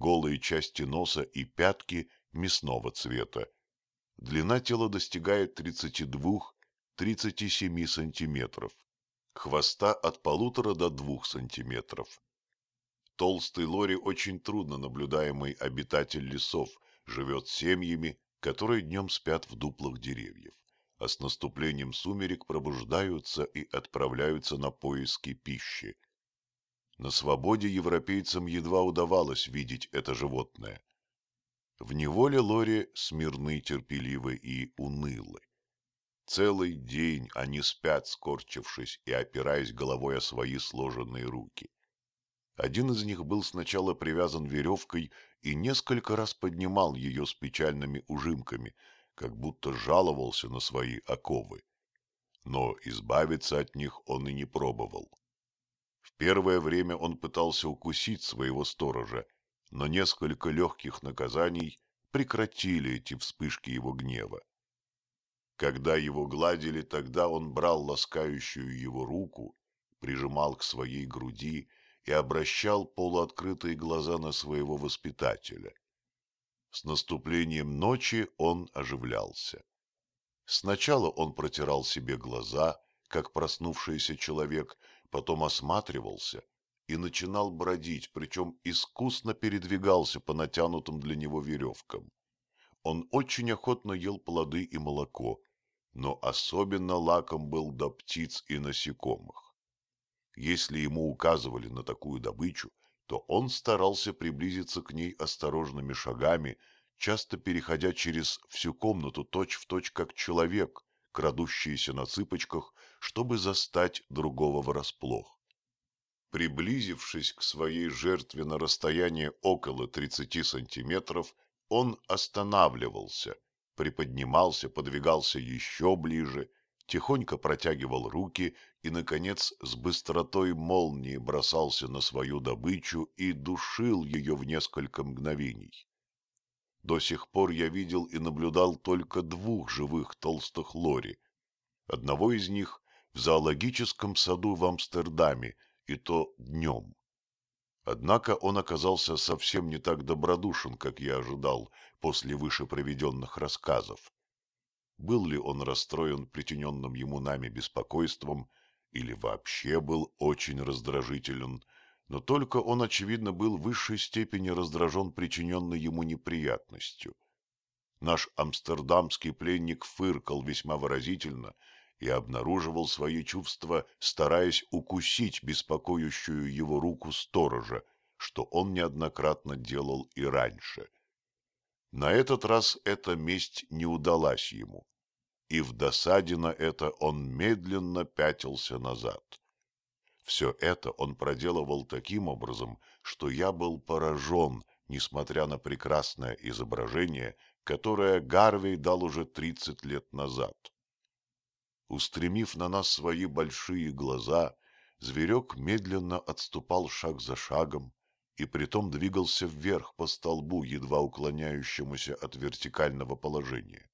голые части носа и пятки мясного цвета. Длина тела достигает 32-37 сантиметров. Хвоста от полутора до двух сантиметров. Толстый лори очень трудно наблюдаемый обитатель лесов, живет семьями, которые днем спят в дуплах деревьев, а с наступлением сумерек пробуждаются и отправляются на поиски пищи. На свободе европейцам едва удавалось видеть это животное. В неволе Лори смирны, терпеливы и унылы. Целый день они спят, скорчившись и опираясь головой о свои сложенные руки. Один из них был сначала привязан веревкой и несколько раз поднимал ее с печальными ужимками, как будто жаловался на свои оковы. Но избавиться от них он и не пробовал. Первое время он пытался укусить своего сторожа, но несколько легких наказаний прекратили эти вспышки его гнева. Когда его гладили, тогда он брал ласкающую его руку, прижимал к своей груди и обращал полуоткрытые глаза на своего воспитателя. С наступлением ночи он оживлялся. Сначала он протирал себе глаза, как проснувшийся человек, потом осматривался и начинал бродить, причем искусно передвигался по натянутым для него веревкам. Он очень охотно ел плоды и молоко, но особенно лаком был до птиц и насекомых. Если ему указывали на такую добычу, то он старался приблизиться к ней осторожными шагами, часто переходя через всю комнату точь-в-точь точь как человек, крадущийся на цыпочках, чтобы застать другого врасплох. Приблизившись к своей жертве на расстояние около 30 сантиметров, он останавливался, приподнимался, подвигался еще ближе, тихонько протягивал руки и, наконец, с быстротой молнии бросался на свою добычу и душил ее в несколько мгновений. До сих пор я видел и наблюдал только двух живых толстых лори. Одного из них в зоологическом саду в Амстердаме – и то днем. Однако он оказался совсем не так добродушен, как я ожидал после выше приведенных рассказов. Был ли он расстроен причиненным ему нами беспокойством, или вообще был очень раздражителен, но только он, очевидно, был в высшей степени раздражен причиненной ему неприятностью. Наш амстердамский пленник фыркал весьма выразительно и обнаруживал свои чувства, стараясь укусить беспокоящую его руку сторожа, что он неоднократно делал и раньше. На этот раз эта месть не удалась ему, и в досаде на это он медленно пятился назад. Все это он проделывал таким образом, что я был поражен, несмотря на прекрасное изображение, которое Гарвей дал уже тридцать лет назад. Устремив на нас свои большие глаза, зверек медленно отступал шаг за шагом и притом двигался вверх по столбу, едва уклоняющемуся от вертикального положения.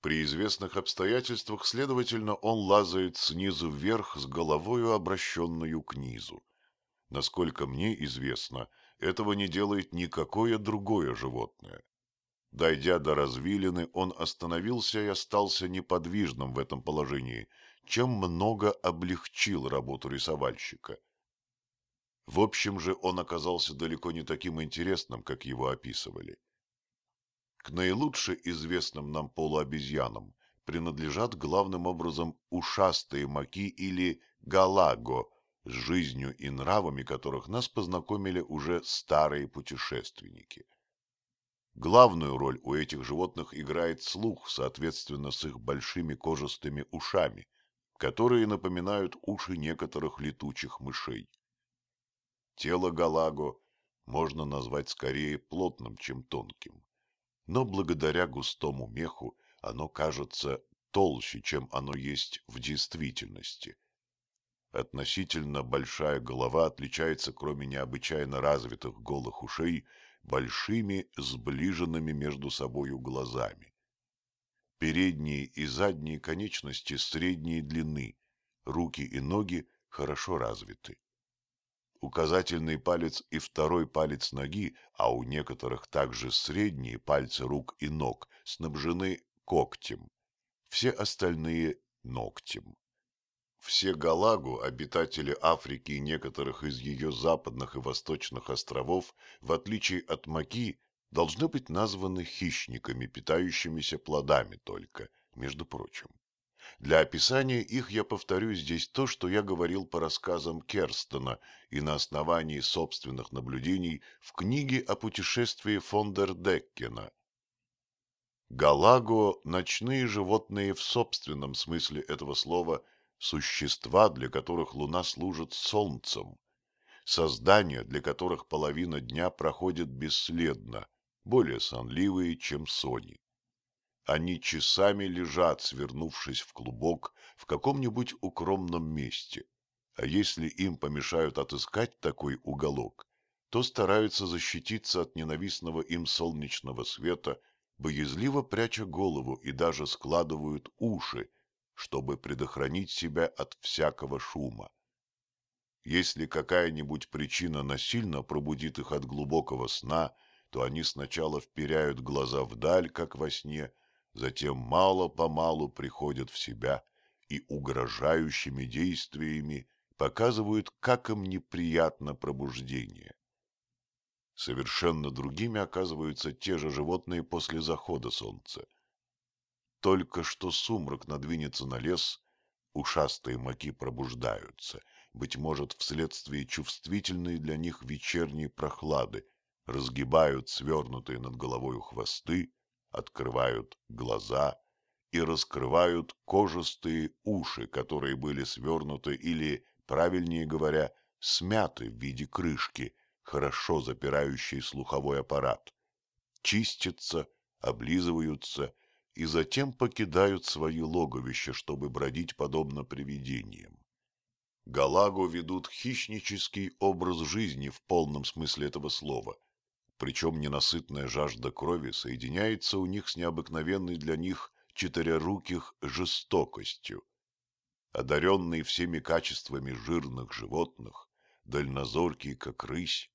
При известных обстоятельствах, следовательно, он лазает снизу вверх с головою, обращенную к низу. Насколько мне известно, этого не делает никакое другое животное. Дойдя до развилины, он остановился и остался неподвижным в этом положении, чем много облегчил работу рисовальщика. В общем же, он оказался далеко не таким интересным, как его описывали. К наилучше известным нам полуобезьянам принадлежат главным образом ушастые маки или галаго, с жизнью и нравами которых нас познакомили уже старые путешественники. Главную роль у этих животных играет слух, соответственно с их большими кожистыми ушами, которые напоминают уши некоторых летучих мышей. Тело галаго можно назвать скорее плотным, чем тонким, но благодаря густому меху оно кажется толще, чем оно есть в действительности. Относительно большая голова отличается, кроме необычайно развитых голых ушей, большими сближенными между собою глазами. Передние и задние конечности средней длины, руки и ноги хорошо развиты. Указательный палец и второй палец ноги, а у некоторых также средние пальцы рук и ног, снабжены когтем. Все остальные – ногтем. Все галагу, обитатели Африки и некоторых из ее западных и восточных островов, в отличие от маки, должны быть названы хищниками, питающимися плодами только, между прочим. Для описания их я повторю здесь то, что я говорил по рассказам Керстона и на основании собственных наблюдений в книге о путешествии фон дер Деккена. Галаго – ночные животные в собственном смысле этого слова – существа, для которых луна служит солнцем, создания, для которых половина дня проходит бесследно, более сонливые, чем сони. Они часами лежат, свернувшись в клубок, в каком-нибудь укромном месте, а если им помешают отыскать такой уголок, то стараются защититься от ненавистного им солнечного света, боязливо пряча голову и даже складывают уши, чтобы предохранить себя от всякого шума. Если какая-нибудь причина насильно пробудит их от глубокого сна, то они сначала вперяют глаза вдаль, как во сне, затем мало-помалу приходят в себя и угрожающими действиями показывают, как им неприятно пробуждение. Совершенно другими оказываются те же животные после захода солнца. Только что сумрак надвинется на лес, ушастые маки пробуждаются, быть может, вследствие чувствительной для них вечерней прохлады, разгибают свернутые над головой хвосты, открывают глаза и раскрывают кожистые уши, которые были свернуты или, правильнее говоря, смяты в виде крышки, хорошо запирающей слуховой аппарат. Чистятся, облизываются и затем покидают свои логовища, чтобы бродить подобно привидениям. Галагу ведут хищнический образ жизни в полном смысле этого слова, причем ненасытная жажда крови соединяется у них с необыкновенной для них четыреруких жестокостью. Одаренный всеми качествами жирных животных, дальнозоркий, как рысь,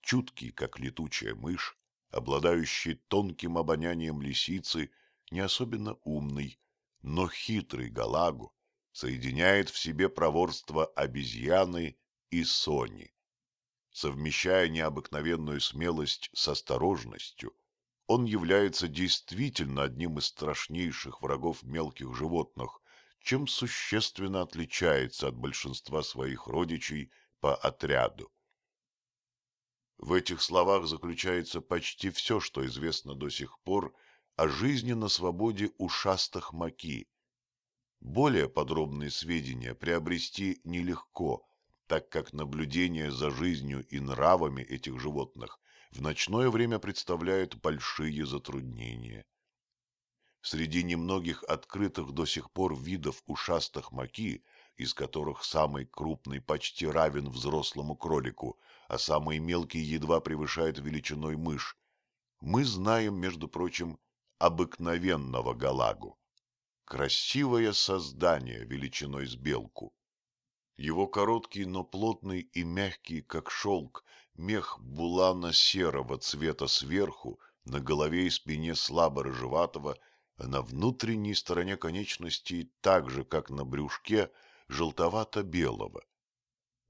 чуткий, как летучая мышь, обладающий тонким обонянием лисицы не особенно умный, но хитрый Галагу соединяет в себе проворство обезьяны и сони. Совмещая необыкновенную смелость с осторожностью, он является действительно одним из страшнейших врагов мелких животных, чем существенно отличается от большинства своих родичей по отряду. В этих словах заключается почти все, что известно до сих пор о жизни на свободе ушастых маки. Более подробные сведения приобрести нелегко, так как наблюдение за жизнью и нравами этих животных в ночное время представляет большие затруднения. Среди немногих открытых до сих пор видов ушастых маки, из которых самый крупный почти равен взрослому кролику, а самый мелкий едва превышает величиной мышь, мы знаем, между прочим, обыкновенного галагу. Красивое создание величиной с белку. Его короткий, но плотный и мягкий, как шелк, мех булана серого цвета сверху, на голове и спине слабо рыжеватого, а на внутренней стороне конечностей, так же, как на брюшке, желтовато-белого.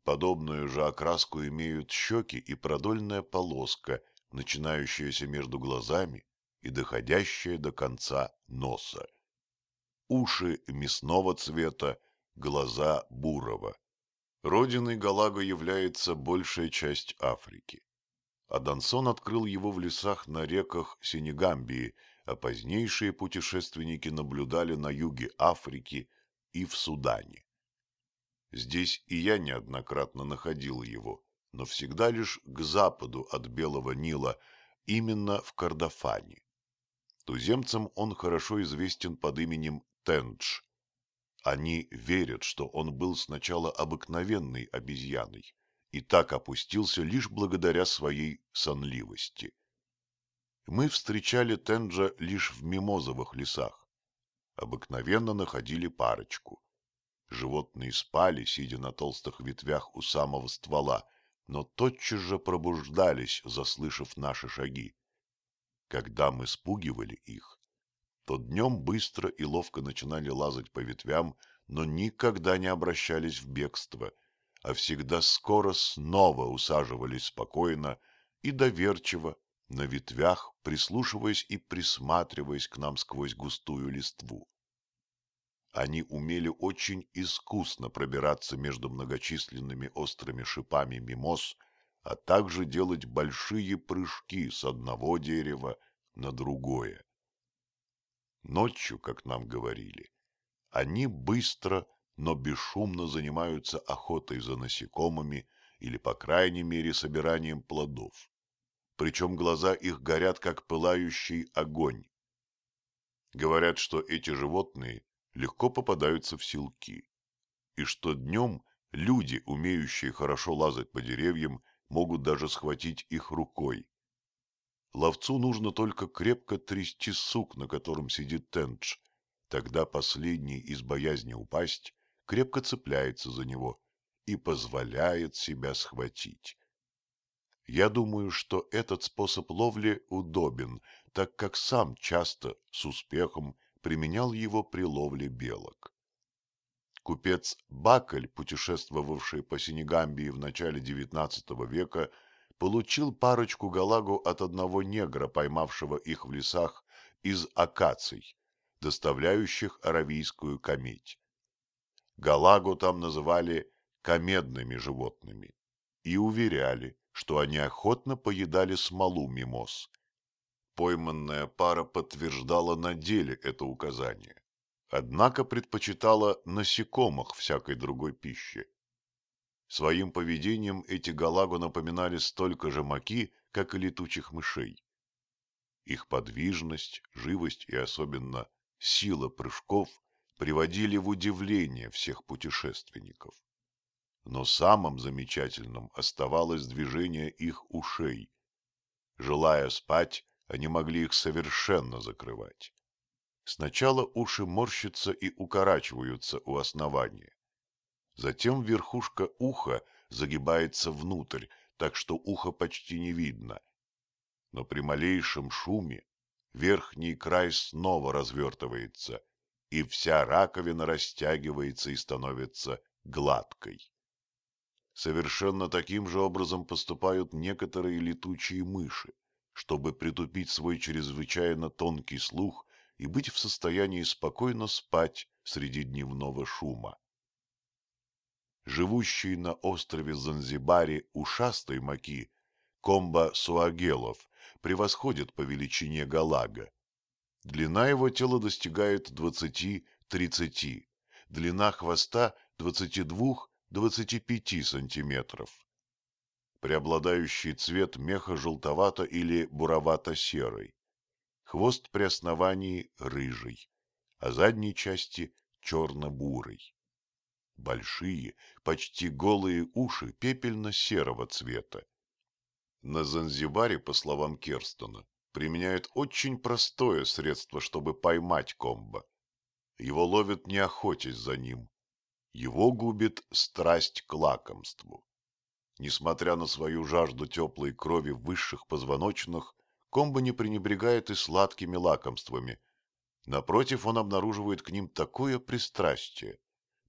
Подобную же окраску имеют щеки и продольная полоска, начинающаяся между глазами и доходящая до конца носа. Уши мясного цвета, глаза бурого. Родиной Галага является большая часть Африки. Адансон открыл его в лесах на реках Сенегамбии, а позднейшие путешественники наблюдали на юге Африки и в Судане. Здесь и я неоднократно находил его, но всегда лишь к западу от Белого Нила, именно в Кордофане. Туземцам он хорошо известен под именем Тендж. Они верят, что он был сначала обыкновенной обезьяной и так опустился лишь благодаря своей сонливости. Мы встречали Тенджа лишь в мимозовых лесах. Обыкновенно находили парочку. Животные спали, сидя на толстых ветвях у самого ствола, но тотчас же пробуждались, заслышав наши шаги. Когда мы спугивали их, то днем быстро и ловко начинали лазать по ветвям, но никогда не обращались в бегство, а всегда скоро снова усаживались спокойно и доверчиво на ветвях, прислушиваясь и присматриваясь к нам сквозь густую листву. Они умели очень искусно пробираться между многочисленными острыми шипами мимоз, а также делать большие прыжки с одного дерева на другое. Ночью, как нам говорили, они быстро, но бесшумно занимаются охотой за насекомыми или, по крайней мере, собиранием плодов. Причем глаза их горят, как пылающий огонь. Говорят, что эти животные легко попадаются в силки, и что днем люди, умеющие хорошо лазать по деревьям, могут даже схватить их рукой. Ловцу нужно только крепко трясти сук, на котором сидит Тендж. Тогда последний из боязни упасть крепко цепляется за него и позволяет себя схватить. Я думаю, что этот способ ловли удобен, так как сам часто, с успехом, применял его при ловле белок. Купец Бакель, путешествовавший по Сенегамбии в начале XIX века, получил парочку галагу от одного негра, поймавшего их в лесах из акаций, доставляющих аравийскую кометь. Галагу там называли комедными животными и уверяли, что они охотно поедали смолу мимоз, Пойманная пара подтверждала на деле это указание, однако предпочитала насекомых всякой другой пищи. Своим поведением эти галагу напоминали столько же маки, как и летучих мышей. Их подвижность, живость и особенно сила прыжков приводили в удивление всех путешественников. Но самым замечательным оставалось движение их ушей. Желая спать, они могли их совершенно закрывать. Сначала уши морщатся и укорачиваются у основания. Затем верхушка уха загибается внутрь, так что ухо почти не видно. Но при малейшем шуме верхний край снова развертывается, и вся раковина растягивается и становится гладкой. Совершенно таким же образом поступают некоторые летучие мыши чтобы притупить свой чрезвычайно тонкий слух и быть в состоянии спокойно спать среди дневного шума. Живущий на острове Занзибаре ушастой маки, комба суагелов, превосходит по величине галага. Длина его тела достигает 20-30, длина хвоста 22-25 сантиметров. Преобладающий цвет меха желтовато- или буровато-серый. Хвост при основании рыжий, а задней части черно-бурый. Большие, почти голые уши пепельно-серого цвета. На Занзибаре, по словам Керстона, применяют очень простое средство, чтобы поймать комбо. Его ловят не охотясь за ним. Его губит страсть к лакомству. Несмотря на свою жажду теплой крови высших позвоночных, Комбо не пренебрегает и сладкими лакомствами. Напротив, он обнаруживает к ним такое пристрастие,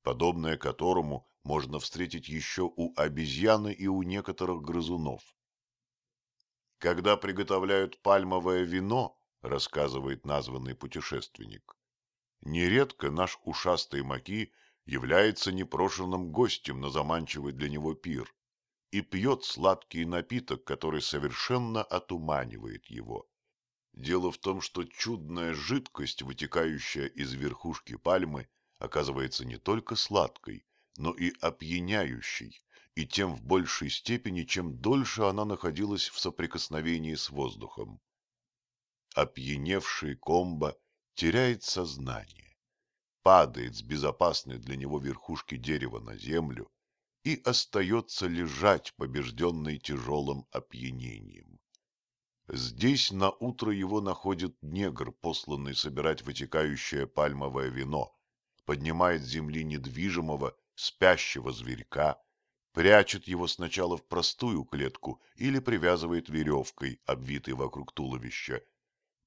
подобное которому можно встретить еще у обезьяны и у некоторых грызунов. Когда приготовляют пальмовое вино, рассказывает названный путешественник, нередко наш ушастый маки является непрошенным гостем на заманчивый для него пир и пьет сладкий напиток, который совершенно отуманивает его. Дело в том, что чудная жидкость, вытекающая из верхушки пальмы, оказывается не только сладкой, но и опьяняющей, и тем в большей степени, чем дольше она находилась в соприкосновении с воздухом. Опьяневший комбо теряет сознание, падает с безопасной для него верхушки дерева на землю и остается лежать, побежденный тяжелым опьянением. Здесь на утро его находит негр, посланный собирать вытекающее пальмовое вино, поднимает с земли недвижимого, спящего зверька, прячет его сначала в простую клетку или привязывает веревкой, обвитой вокруг туловища,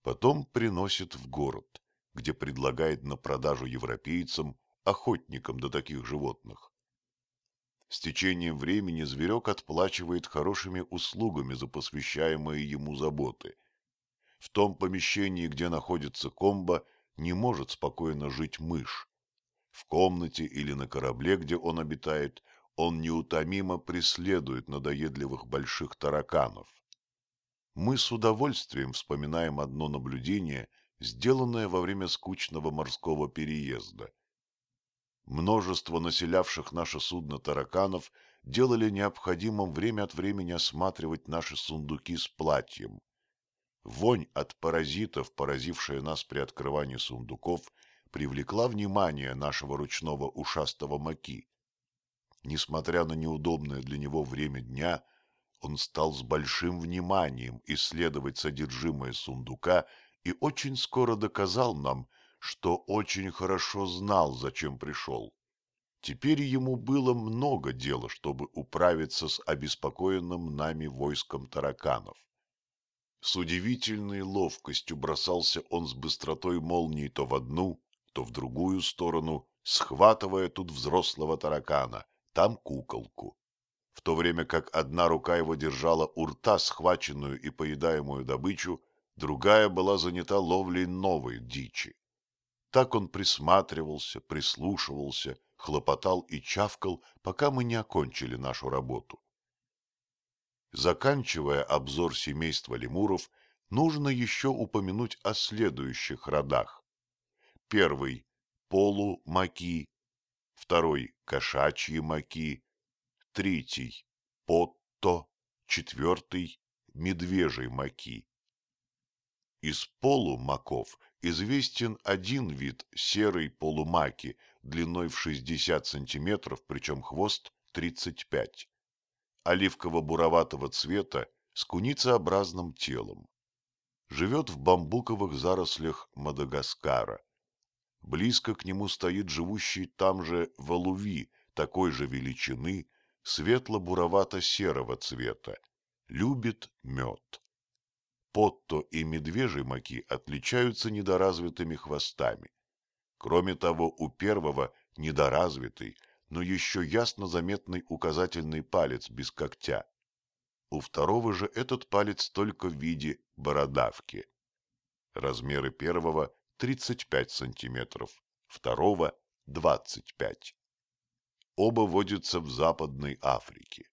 потом приносит в город, где предлагает на продажу европейцам, охотникам до таких животных. С течением времени зверек отплачивает хорошими услугами за посвящаемые ему заботы. В том помещении, где находится комбо, не может спокойно жить мышь. В комнате или на корабле, где он обитает, он неутомимо преследует надоедливых больших тараканов. Мы с удовольствием вспоминаем одно наблюдение, сделанное во время скучного морского переезда. Множество населявших наше судно тараканов делали необходимым время от времени осматривать наши сундуки с платьем. Вонь от паразитов, поразившая нас при открывании сундуков, привлекла внимание нашего ручного ушастого маки. Несмотря на неудобное для него время дня, он стал с большим вниманием исследовать содержимое сундука и очень скоро доказал нам, что очень хорошо знал, зачем пришел. Теперь ему было много дела, чтобы управиться с обеспокоенным нами войском тараканов. С удивительной ловкостью бросался он с быстротой молнии то в одну, то в другую сторону, схватывая тут взрослого таракана, там куколку. В то время как одна рука его держала у рта схваченную и поедаемую добычу, другая была занята ловлей новой дичи. Так он присматривался, прислушивался, хлопотал и чавкал, пока мы не окончили нашу работу. Заканчивая обзор семейства лемуров, нужно еще упомянуть о следующих родах. Первый – полумаки, второй – кошачьи маки, третий – потто, четвертый – медвежий маки. Из полумаков известен один вид серой полумаки длиной в 60 сантиметров, причем хвост 35. Оливково-буроватого цвета с куницеобразным телом. Живет в бамбуковых зарослях Мадагаскара. Близко к нему стоит живущий там же валуви, такой же величины, светло-буровато-серого цвета. Любит мед. Потто и медвежий маки отличаются недоразвитыми хвостами. Кроме того, у первого недоразвитый, но еще ясно заметный указательный палец без когтя. У второго же этот палец только в виде бородавки. Размеры первого 35 сантиметров, второго 25. Оба водятся в Западной Африке.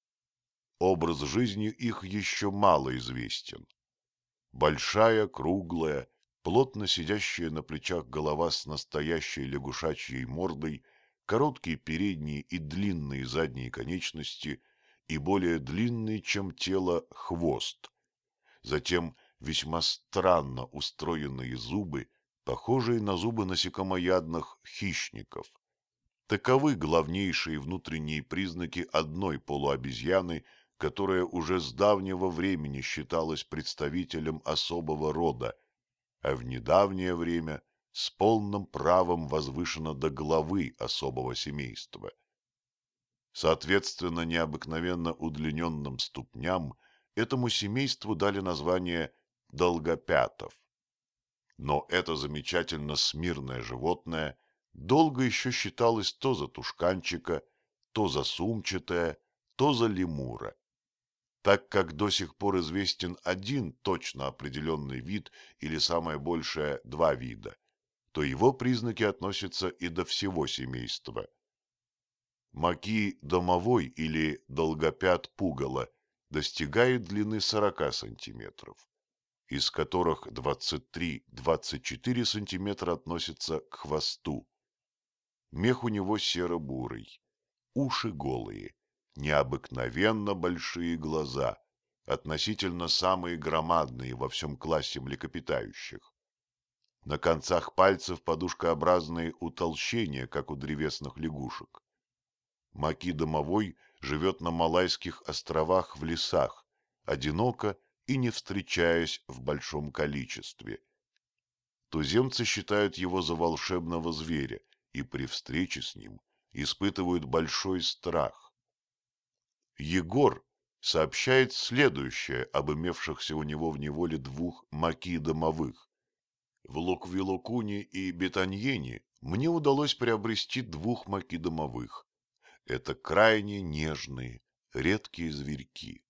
Образ жизни их еще мало известен. Большая, круглая, плотно сидящая на плечах голова с настоящей лягушачьей мордой, короткие передние и длинные задние конечности и более длинный, чем тело, хвост. Затем весьма странно устроенные зубы, похожие на зубы насекомоядных хищников. Таковы главнейшие внутренние признаки одной полуобезьяны – которая уже с давнего времени считалась представителем особого рода, а в недавнее время с полным правом возвышена до главы особого семейства. Соответственно, необыкновенно удлиненным ступням этому семейству дали название долгопятов. Но это замечательно смирное животное долго еще считалось то за тушканчика, то за сумчатое, то за лемура. Так как до сих пор известен один точно определенный вид или самое большее два вида, то его признаки относятся и до всего семейства. Маки домовой или долгопят пугала достигает длины 40 сантиметров, из которых 23-24 сантиметра относятся к хвосту. Мех у него серо-бурый, уши голые, необыкновенно большие глаза, относительно самые громадные во всем классе млекопитающих. На концах пальцев подушкообразные утолщения, как у древесных лягушек. Маки домовой живет на Малайских островах в лесах, одиноко и не встречаясь в большом количестве. Туземцы считают его за волшебного зверя и при встрече с ним испытывают большой страх. Егор сообщает следующее об имевшихся у него в неволе двух маки домовых. В Луквилокуне и Бетаньене мне удалось приобрести двух маки домовых. Это крайне нежные, редкие зверьки.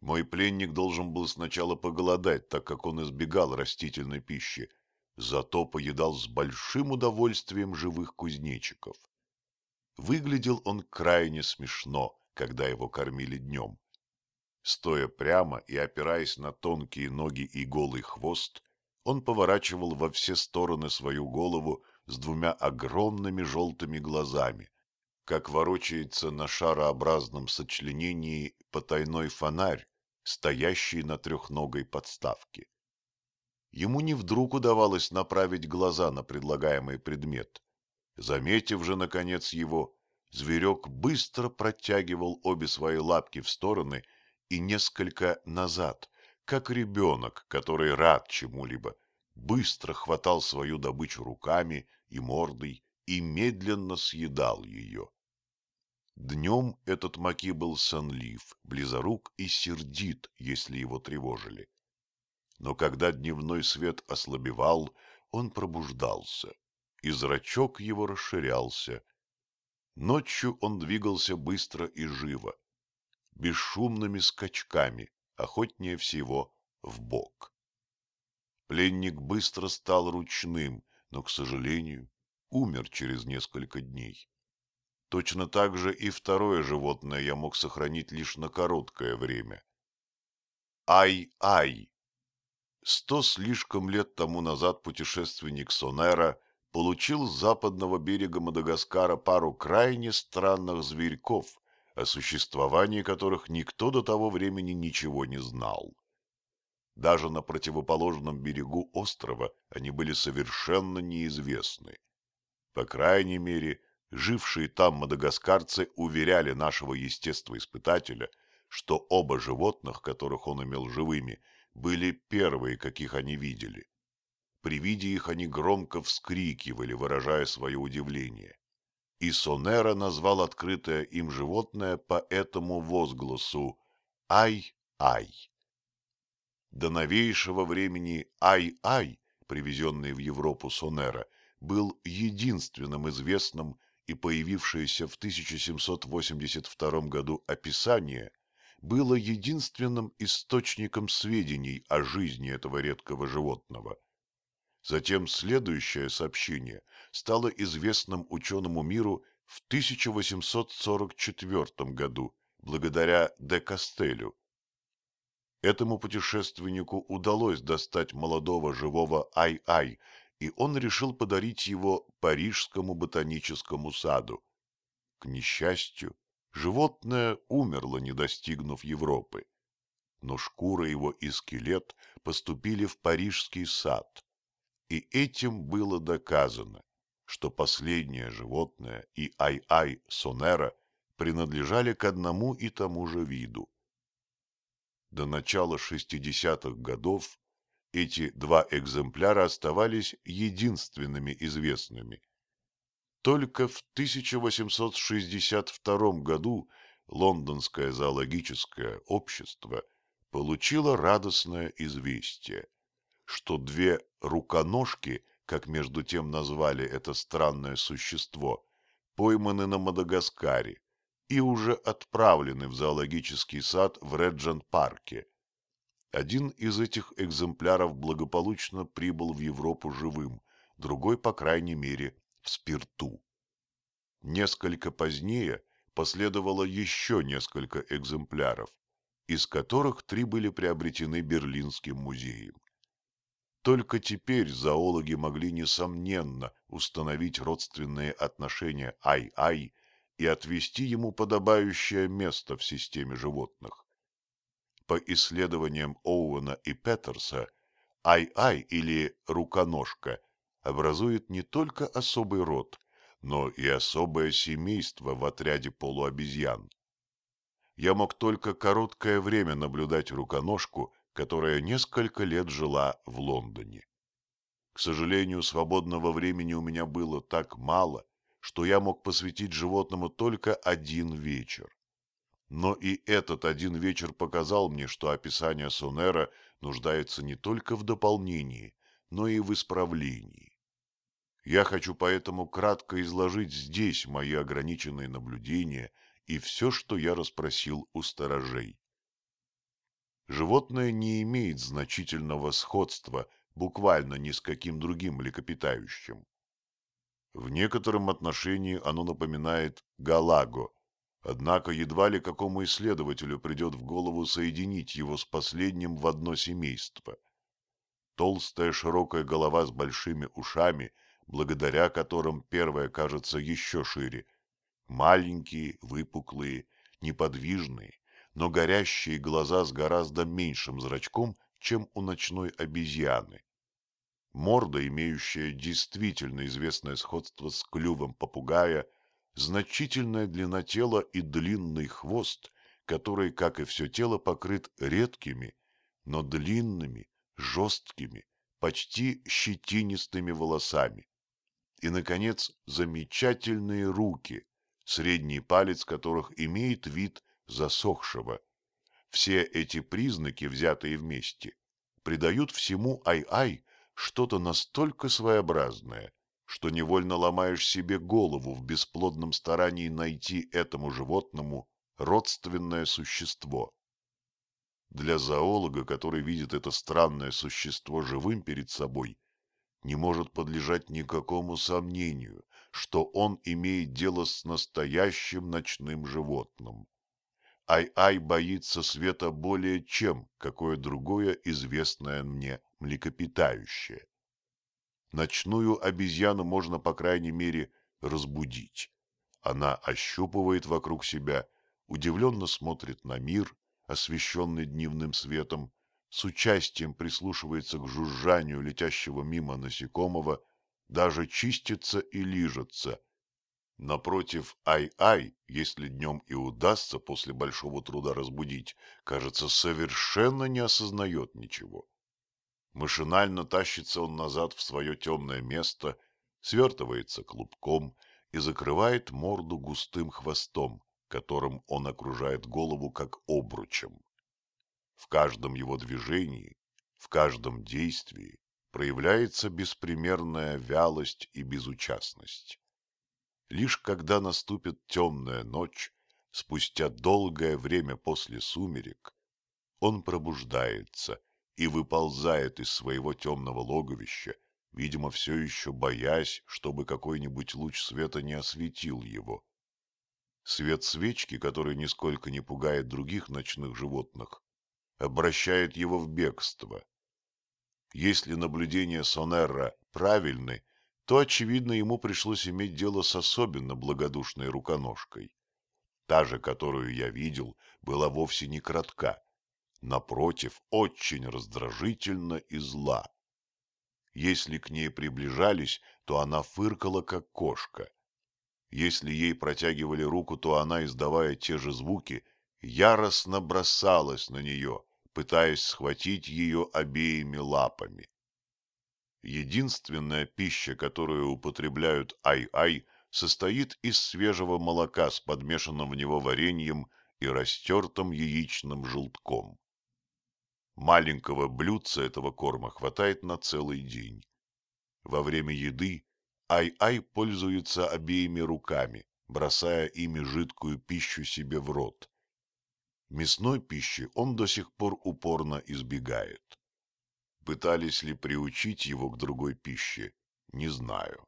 Мой пленник должен был сначала поголодать, так как он избегал растительной пищи, зато поедал с большим удовольствием живых кузнечиков. Выглядел он крайне смешно, когда его кормили днем. Стоя прямо и опираясь на тонкие ноги и голый хвост, он поворачивал во все стороны свою голову с двумя огромными желтыми глазами, как ворочается на шарообразном сочленении потайной фонарь, стоящий на трехногой подставке. Ему не вдруг удавалось направить глаза на предлагаемый предмет. Заметив же, наконец, его, зверек быстро протягивал обе свои лапки в стороны и несколько назад, как ребенок, который рад чему-либо, быстро хватал свою добычу руками и мордой и медленно съедал ее. Днем этот маки был сонлив, близорук и сердит, если его тревожили. Но когда дневной свет ослабевал, он пробуждался, и зрачок его расширялся. Ночью он двигался быстро и живо, бесшумными скачками, охотнее всего в бок. Пленник быстро стал ручным, но, к сожалению, умер через несколько дней. Точно так же и второе животное я мог сохранить лишь на короткое время. Ай-ай! Сто слишком лет тому назад путешественник Сонера получил с западного берега Мадагаскара пару крайне странных зверьков, о существовании которых никто до того времени ничего не знал. Даже на противоположном берегу острова они были совершенно неизвестны. По крайней мере, Жившие там мадагаскарцы уверяли нашего естествоиспытателя, что оба животных, которых он имел живыми, были первые, каких они видели. При виде их они громко вскрикивали, выражая свое удивление. И Сонера назвал открытое им животное по этому возгласу «Ай-ай». До новейшего времени «Ай-ай», привезенный в Европу Сонера, был единственным известным и появившееся в 1782 году описание было единственным источником сведений о жизни этого редкого животного. Затем следующее сообщение стало известным ученому миру в 1844 году благодаря де Кастелю. Этому путешественнику удалось достать молодого живого Ай-Ай и он решил подарить его Парижскому ботаническому саду. К несчастью, животное умерло, не достигнув Европы. Но шкура его и скелет поступили в Парижский сад. И этим было доказано, что последнее животное и Ай-Ай Сонера принадлежали к одному и тому же виду. До начала 60-х годов эти два экземпляра оставались единственными известными. Только в 1862 году Лондонское зоологическое общество получило радостное известие, что две руконожки, как между тем назвали это странное существо, пойманы на Мадагаскаре и уже отправлены в зоологический сад в Реджент-парке – один из этих экземпляров благополучно прибыл в Европу живым, другой, по крайней мере, в спирту. Несколько позднее последовало еще несколько экземпляров, из которых три были приобретены Берлинским музеем. Только теперь зоологи могли несомненно установить родственные отношения Ай-Ай и отвести ему подобающее место в системе животных. По исследованиям Оуэна и Петерса, ай-ай или руконожка образует не только особый род, но и особое семейство в отряде полуобезьян. Я мог только короткое время наблюдать руконожку, которая несколько лет жила в Лондоне. К сожалению, свободного времени у меня было так мало, что я мог посвятить животному только один вечер. Но и этот один вечер показал мне, что описание Сонера нуждается не только в дополнении, но и в исправлении. Я хочу поэтому кратко изложить здесь мои ограниченные наблюдения и все, что я расспросил у сторожей. Животное не имеет значительного сходства буквально ни с каким другим млекопитающим. В некотором отношении оно напоминает галаго, однако едва ли какому исследователю придет в голову соединить его с последним в одно семейство. Толстая широкая голова с большими ушами, благодаря которым первая кажется еще шире, маленькие, выпуклые, неподвижные, но горящие глаза с гораздо меньшим зрачком, чем у ночной обезьяны. Морда, имеющая действительно известное сходство с клювом попугая, значительная длина тела и длинный хвост, который, как и все тело, покрыт редкими, но длинными, жесткими, почти щетинистыми волосами. И, наконец, замечательные руки, средний палец которых имеет вид засохшего. Все эти признаки, взятые вместе, придают всему ай-ай что-то настолько своеобразное, что невольно ломаешь себе голову в бесплодном старании найти этому животному родственное существо. Для зоолога, который видит это странное существо живым перед собой, не может подлежать никакому сомнению, что он имеет дело с настоящим ночным животным. Ай-Ай боится света более чем какое другое известное мне млекопитающее. Ночную обезьяну можно, по крайней мере, разбудить. Она ощупывает вокруг себя, удивленно смотрит на мир, освещенный дневным светом, с участием прислушивается к жужжанию летящего мимо насекомого, даже чистится и лижется, Напротив, ай-ай, если днем и удастся после большого труда разбудить, кажется, совершенно не осознает ничего. Машинально тащится он назад в свое темное место, свертывается клубком и закрывает морду густым хвостом, которым он окружает голову как обручем. В каждом его движении, в каждом действии проявляется беспримерная вялость и безучастность. Лишь когда наступит темная ночь, спустя долгое время после сумерек, он пробуждается и выползает из своего темного логовища, видимо, все еще боясь, чтобы какой-нибудь луч света не осветил его. Свет свечки, который нисколько не пугает других ночных животных, обращает его в бегство. Если наблюдения Сонерра правильны, то, очевидно, ему пришлось иметь дело с особенно благодушной руконожкой. Та же, которую я видел, была вовсе не кратка, напротив, очень раздражительна и зла. Если к ней приближались, то она фыркала, как кошка. Если ей протягивали руку, то она, издавая те же звуки, яростно бросалась на нее, пытаясь схватить ее обеими лапами. Единственная пища, которую употребляют ай-ай, состоит из свежего молока с подмешанным в него вареньем и растертым яичным желтком. Маленького блюдца этого корма хватает на целый день. Во время еды ай-ай пользуется обеими руками, бросая ими жидкую пищу себе в рот. Мясной пищи он до сих пор упорно избегает. Пытались ли приучить его к другой пище, не знаю.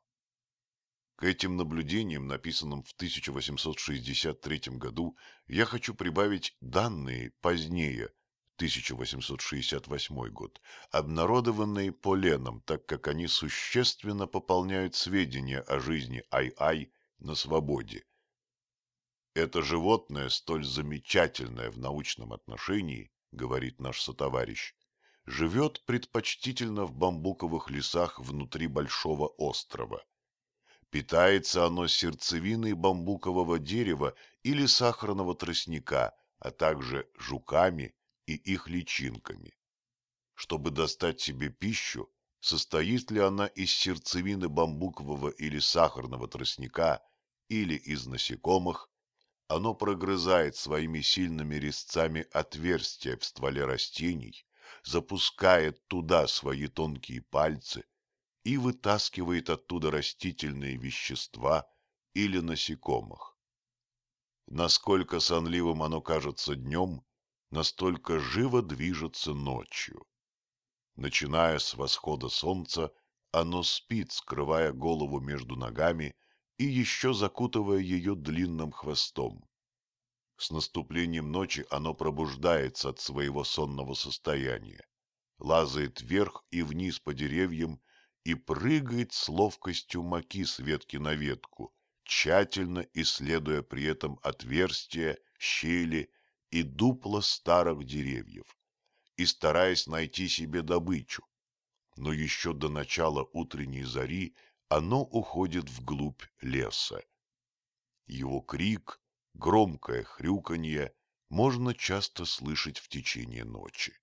К этим наблюдениям, написанным в 1863 году, я хочу прибавить данные позднее, 1868 год, обнародованные Поленом, так как они существенно пополняют сведения о жизни Ай-Ай на свободе. Это животное, столь замечательное в научном отношении, говорит наш сотоварищ, живет предпочтительно в бамбуковых лесах внутри большого острова. Питается оно сердцевиной бамбукового дерева или сахарного тростника, а также жуками и их личинками. Чтобы достать себе пищу, состоит ли она из сердцевины бамбукового или сахарного тростника или из насекомых, оно прогрызает своими сильными резцами отверстия в стволе растений, запускает туда свои тонкие пальцы и вытаскивает оттуда растительные вещества или насекомых. Насколько сонливым оно кажется днем, настолько живо движется ночью. Начиная с восхода солнца, оно спит, скрывая голову между ногами и еще закутывая ее длинным хвостом. С наступлением ночи оно пробуждается от своего сонного состояния, лазает вверх и вниз по деревьям и прыгает с ловкостью маки с ветки на ветку, тщательно исследуя при этом отверстия, щели и дупла старых деревьев, и стараясь найти себе добычу. Но еще до начала утренней зари оно уходит вглубь леса. Его крик, громкое хрюканье можно часто слышать в течение ночи.